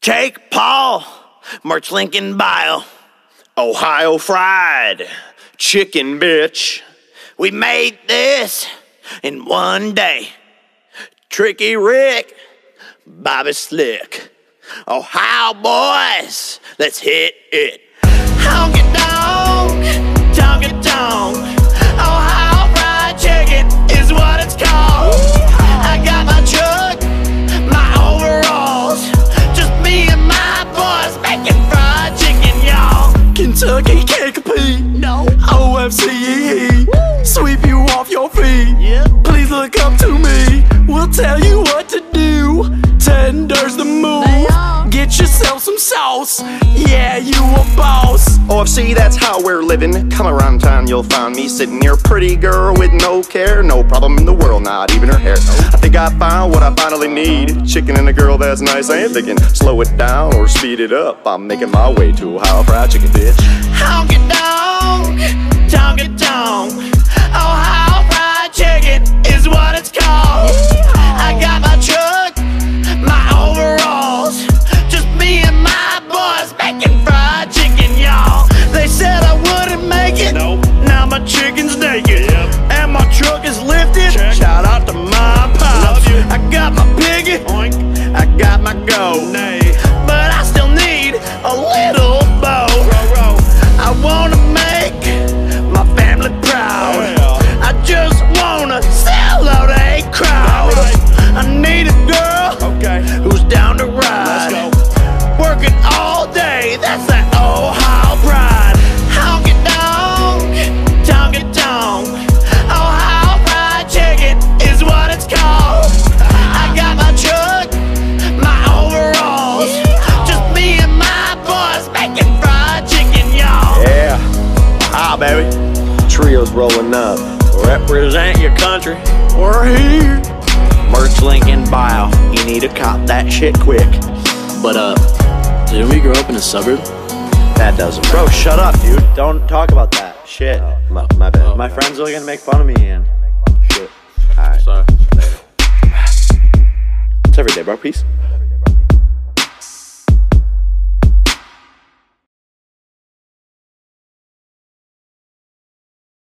Jake Paul, merch link in bio. Ohio fried chicken, bitch. We made this in one day. Tricky Rick, Bobby Slick. Ohio boys, let's hit it. Honky tonk, sauce. Yeah, you a boss. Oh, see, that's how we're living. Come around town, you'll find me sitting here, a pretty girl with no care, no problem in the world, not even her hair. I think I found what I finally need. Chicken and a girl that's nice. I ain't thinking slow it down or speed it up. I'm making my way to Ohio fried chicken, bitch. Honky tonk, tonky all day, that's that Ohio pride. Honky tonk, tonky tonk. Ohio fried chicken is what it's called. I got my truck, my overalls. Just me and my boys making fried chicken, y'all. Yeah. Ah, baby. Trio's rolling up. Represent your country. We're here. Merch link in bio. You need to cop that shit quick. But uh, didn't we grow up in a suburb? That doesn't Bro, shut up, dude. Don't talk about that. Shit. Oh, my, my bad. My friends are gonna make fun of me and shit. Alright. Sorry. It's every day, bro. Peace.